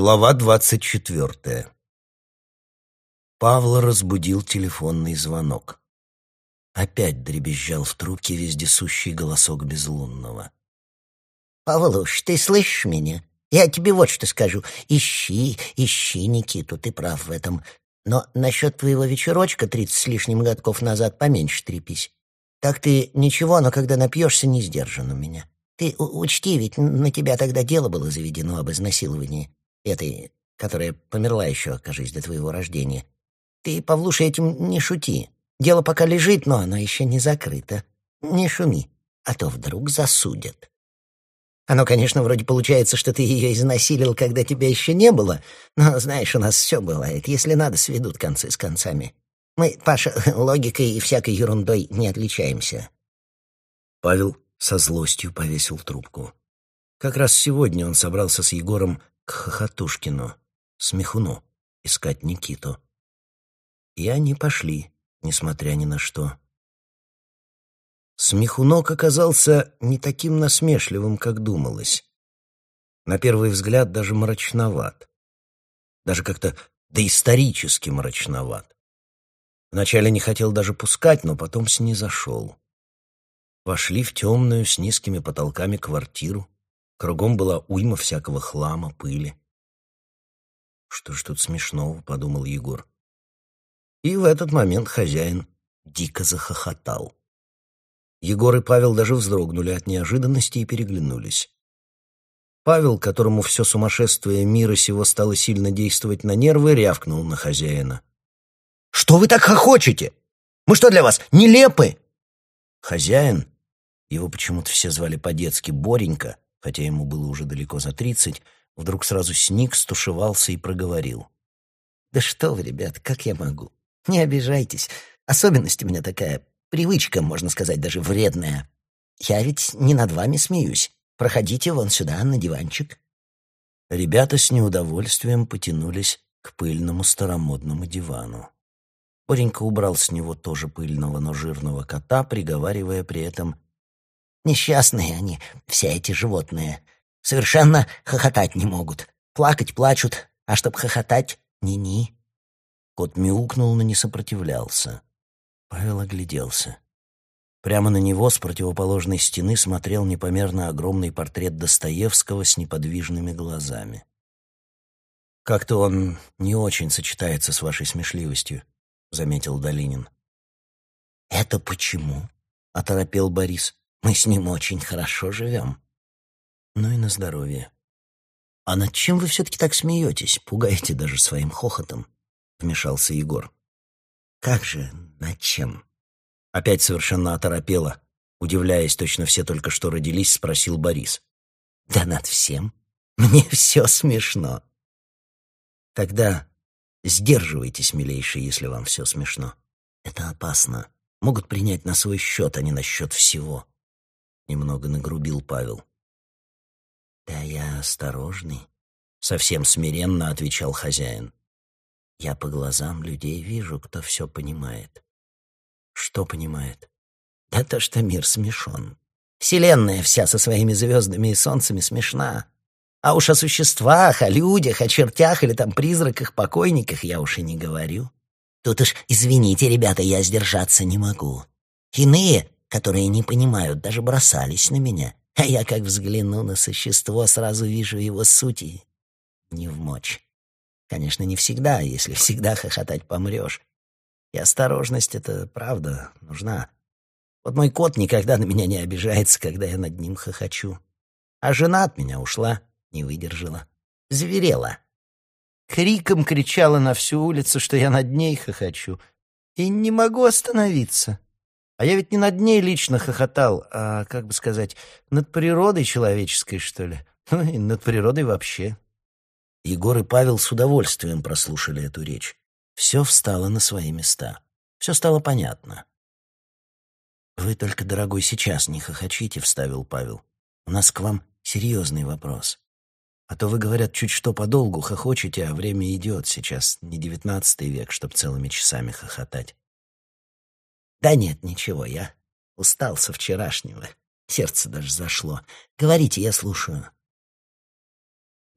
Глава двадцать четвертая. Павла разбудил телефонный звонок. Опять дребезжал в трубке вездесущий голосок безлунного. «Павлуш, ты слышишь меня? Я тебе вот что скажу. Ищи, ищи Никиту, ты прав в этом. Но насчет твоего вечерочка тридцать с лишним годков назад поменьше трепись. Так ты ничего, но когда напьешься, не сдержан у меня. Ты учти, ведь на тебя тогда дело было заведено об изнасиловании этой, которая померла еще, кажись, до твоего рождения. Ты, Павлуша, этим не шути. Дело пока лежит, но оно еще не закрыто. Не шуми, а то вдруг засудят. Оно, конечно, вроде получается, что ты ее изнасилил, когда тебя еще не было, но, знаешь, у нас все бывает. Если надо, сведут концы с концами. Мы, Паша, логикой и всякой ерундой не отличаемся. Павел со злостью повесил трубку. Как раз сегодня он собрался с Егором к Хохотушкину, Смехуну, искать Никиту. И они пошли, несмотря ни на что. Смехунок оказался не таким насмешливым, как думалось. На первый взгляд даже мрачноват. Даже как-то доисторически мрачноват. Вначале не хотел даже пускать, но потом снизошел. Вошли в темную с низкими потолками квартиру. Кругом была уйма всякого хлама, пыли. «Что ж тут смешного?» — подумал Егор. И в этот момент хозяин дико захохотал. Егор и Павел даже вздрогнули от неожиданности и переглянулись. Павел, которому все сумасшествие мира сего стало сильно действовать на нервы, рявкнул на хозяина. «Что вы так хохочете? Мы что для вас, нелепы?» Хозяин, его почему-то все звали по-детски Боренька, хотя ему было уже далеко за тридцать, вдруг сразу сник, стушевался и проговорил. «Да что вы, ребят, как я могу? Не обижайтесь. Особенность у меня такая, привычка, можно сказать, даже вредная. Я ведь не над вами смеюсь. Проходите вон сюда, на диванчик». Ребята с неудовольствием потянулись к пыльному старомодному дивану. Боренька убрал с него тоже пыльного, но жирного кота, приговаривая при этом Несчастные они, все эти животные. Совершенно хохотать не могут. Плакать плачут, а чтоб хохотать — ни-ни. Кот мяукнул, но не сопротивлялся. Павел огляделся. Прямо на него с противоположной стены смотрел непомерно огромный портрет Достоевского с неподвижными глазами. «Как-то он не очень сочетается с вашей смешливостью», — заметил Долинин. «Это почему?» — оторопел Борис. Мы с ним очень хорошо живем. Ну и на здоровье. А над чем вы все-таки так смеетесь? Пугаете даже своим хохотом, вмешался Егор. Как же, над чем? Опять совершенно оторопело, удивляясь, точно все только что родились, спросил Борис. Да над всем. Мне все смешно. Тогда сдерживайтесь, милейший, если вам все смешно. Это опасно. Могут принять на свой счет, а не на счет всего. Немного нагрубил Павел. «Да я осторожный», — совсем смиренно отвечал хозяин. «Я по глазам людей вижу, кто все понимает». «Что понимает?» «Да то, что мир смешон. Вселенная вся со своими звездами и солнцами смешна. А уж о существах, о людях, о чертях или там призраках, покойниках я уж и не говорю. Тут уж, извините, ребята, я сдержаться не могу. Иные которые не понимают, даже бросались на меня. А я, как взгляну на существо, сразу вижу его сути. Не в мочь. Конечно, не всегда, если всегда хохотать помрешь. И осторожность — это правда нужна. Вот мой кот никогда на меня не обижается, когда я над ним хохочу. А жена от меня ушла, не выдержала. Зверела. Криком кричала на всю улицу, что я над ней хохочу. И не могу остановиться. А я ведь не над ней лично хохотал, а, как бы сказать, над природой человеческой, что ли. Ну и над природой вообще. Егор и Павел с удовольствием прослушали эту речь. Все встало на свои места. Все стало понятно. «Вы только, дорогой, сейчас не хохочите», — вставил Павел. «У нас к вам серьезный вопрос. А то вы, говорят, чуть что подолгу хохочете, а время идет. Сейчас не девятнадцатый век, чтоб целыми часами хохотать. Да нет, ничего, я устал со вчерашнего. Сердце даже зашло. Говорите, я слушаю.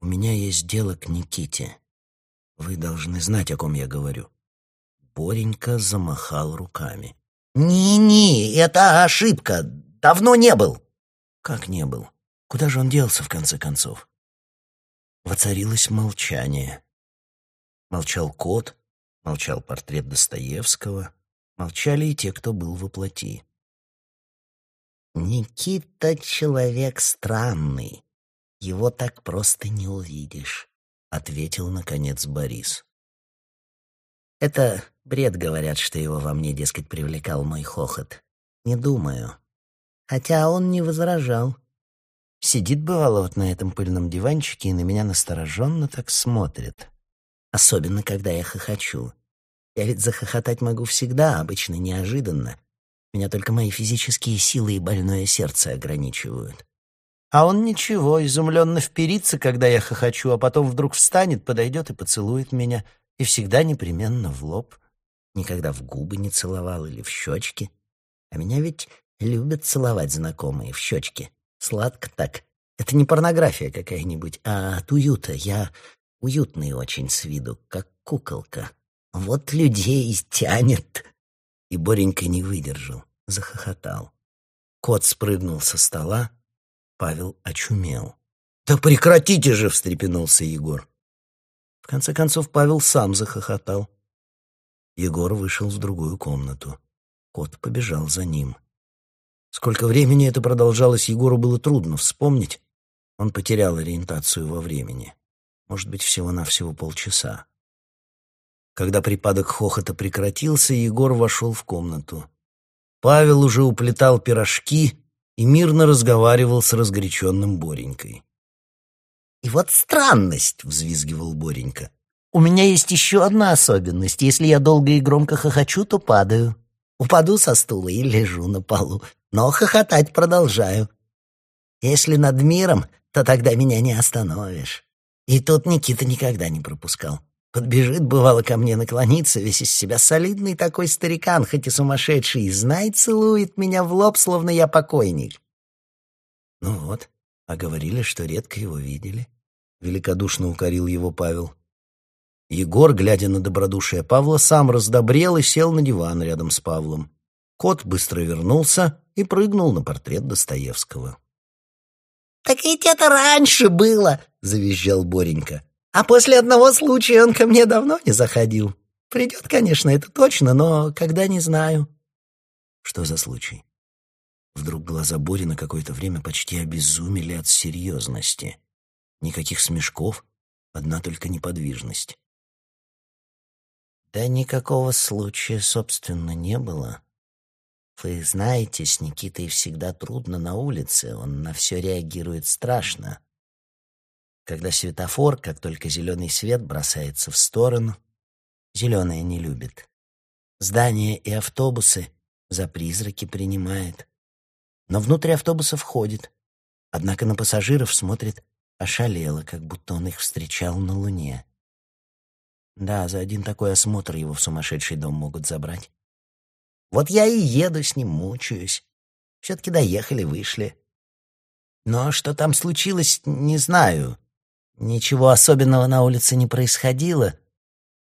У меня есть дело к Никите. Вы должны знать, о ком я говорю. Боренька замахал руками. «Не-не, это ошибка. Давно не был». Как не был? Куда же он делся, в конце концов? Воцарилось молчание. Молчал кот, молчал портрет Достоевского, молчали и те, кто был воплоти. «Никита — человек странный. Его так просто не увидишь», — ответил, наконец, Борис. «Это бред, говорят, что его во мне, дескать, привлекал мой хохот. Не думаю. Хотя он не возражал. Сидит, бывало, вот на этом пыльном диванчике и на меня настороженно так смотрит. Особенно, когда я хохочу. Я ведь захохотать могу всегда, обычно неожиданно. Меня только мои физические силы и больное сердце ограничивают. А он ничего, изумленно вперится, когда я хохочу, а потом вдруг встанет, подойдет и поцелует меня. И всегда непременно в лоб. Никогда в губы не целовал или в щечки. А меня ведь любят целовать знакомые в щечки. Сладко так. Это не порнография какая-нибудь, а от уюта. Я уютный очень с виду, как куколка. Вот людей и тянет. И Боренька не выдержал, захохотал. Кот спрыгнул со стола, Павел очумел. «Да прекратите же!» — встрепенулся Егор. В конце концов Павел сам захохотал. Егор вышел в другую комнату. Кот побежал за ним. Сколько времени это продолжалось, Егору было трудно вспомнить. Он потерял ориентацию во времени. Может быть, всего-навсего полчаса. Когда припадок хохота прекратился, Егор вошел в комнату. Павел уже уплетал пирожки и мирно разговаривал с разгоряченным Боренькой. «И вот странность!» — взвизгивал Боренька. «У меня есть еще одна особенность. Если я долго и громко хохочу, то падаю. Упаду со стула и лежу на полу, но хохотать продолжаю. Если над миром, то тогда меня не остановишь. И тут Никита никогда не пропускал. Подбежит, бывало, ко мне наклониться, весь из себя солидный такой старикан, хоть и сумасшедший, и знай, целует меня в лоб, словно я покойник. Ну вот, а говорили, что редко его видели. Великодушно укорил его Павел. Егор, глядя на добродушие Павла, сам раздобрел и сел на диван рядом с Павлом. Кот быстро вернулся и прыгнул на портрет Достоевского. «Так ведь это раньше было!» — завизжал Боренька. А после одного случая он ко мне давно не заходил. Придет, конечно, это точно, но когда не знаю. Что за случай? Вдруг глаза Бори на какое-то время почти обезумели от серьезности. Никаких смешков, одна только неподвижность. Да никакого случая, собственно, не было. Вы знаете, с Никитой всегда трудно на улице, он на все реагирует страшно когда светофор, как только зеленый свет, бросается в сторону. Зеленое не любит. Здания и автобусы за призраки принимает. Но внутрь автобуса входит. Однако на пассажиров смотрит ошалело, как будто он их встречал на Луне. Да, за один такой осмотр его в сумасшедший дом могут забрать. Вот я и еду с ним, мучаюсь. Все-таки доехали, вышли. Но что там случилось, не знаю. Ничего особенного на улице не происходило,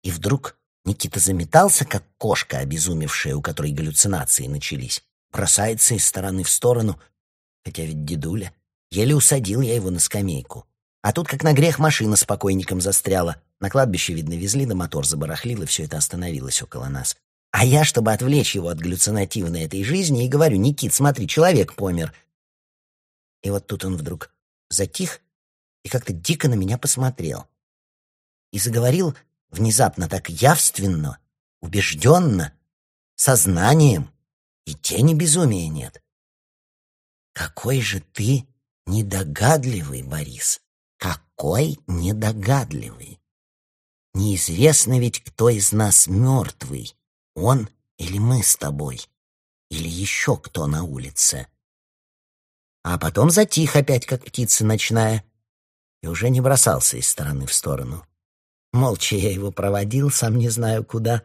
и вдруг Никита заметался, как кошка, обезумевшая, у которой галлюцинации начались, бросается из стороны в сторону, хотя ведь дедуля. Еле усадил я его на скамейку. А тут, как на грех, машина с покойником застряла. На кладбище, видно, везли, да мотор забарахлил, и все это остановилось около нас. А я, чтобы отвлечь его от галлюцинативной этой жизни, и говорю, «Никит, смотри, человек помер». И вот тут он вдруг затих и как-то дико на меня посмотрел. И заговорил внезапно так явственно, убежденно, сознанием, и тени безумия нет. Какой же ты недогадливый, Борис, какой недогадливый. Неизвестно ведь, кто из нас мертвый, он или мы с тобой, или еще кто на улице. А потом затих опять, как птица ночная, и уже не бросался из стороны в сторону. Молча я его проводил, сам не знаю куда.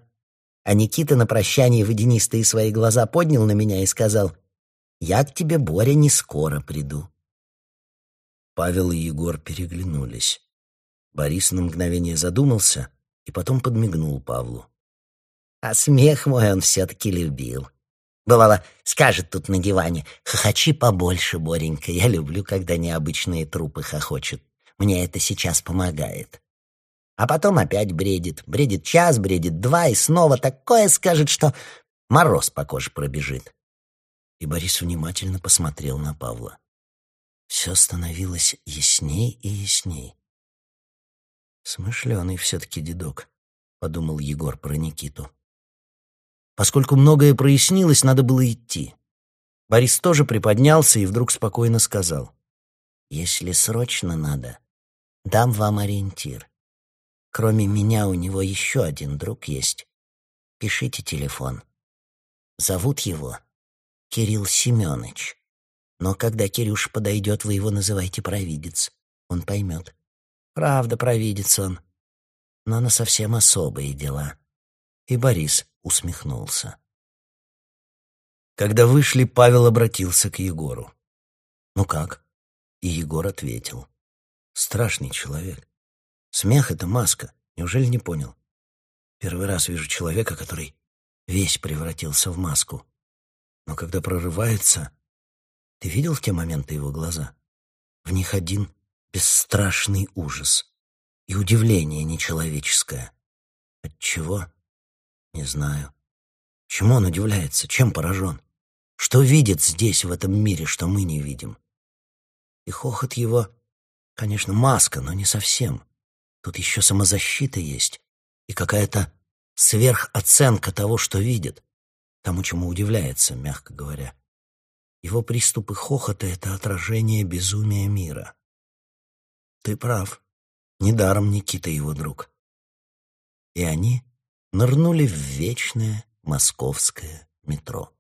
А Никита на прощание водянистые свои глаза поднял на меня и сказал, «Я к тебе, Боря, не скоро приду». Павел и Егор переглянулись. Борис на мгновение задумался и потом подмигнул Павлу. А смех мой он все-таки любил. Бывало, скажет тут на диване, «Хохочи побольше, Боренька, я люблю, когда необычные трупы хохочут. Мне это сейчас помогает». А потом опять бредит. Бредит час, бредит два, и снова такое скажет, что мороз по коже пробежит. И Борис внимательно посмотрел на Павла. Все становилось ясней и ясней. «Смышленый все-таки дедок», — подумал Егор про Никиту. Поскольку многое прояснилось, надо было идти. Борис тоже приподнялся и вдруг спокойно сказал. «Если срочно надо, дам вам ориентир. Кроме меня у него еще один друг есть. Пишите телефон. Зовут его Кирилл Семенович. Но когда Кирюш подойдет, вы его называйте провидец. Он поймет. Правда, провидец он. Но на совсем особые дела. И Борис усмехнулся. Когда вышли, Павел обратился к Егору. «Ну как?» И Егор ответил. «Страшный человек. Смех — это маска. Неужели не понял? Первый раз вижу человека, который весь превратился в маску. Но когда прорывается... Ты видел в те моменты его глаза? В них один бесстрашный ужас и удивление нечеловеческое. От чего? Не знаю. Чему он удивляется? Чем поражен? Что видит здесь, в этом мире, что мы не видим? И хохот его, конечно, маска, но не совсем. Тут еще самозащита есть и какая-то сверхоценка того, что видит, тому, чему удивляется, мягко говоря. Его приступы хохота — это отражение безумия мира. Ты прав. Недаром Никита его друг. И они нырнули в вечное московское метро.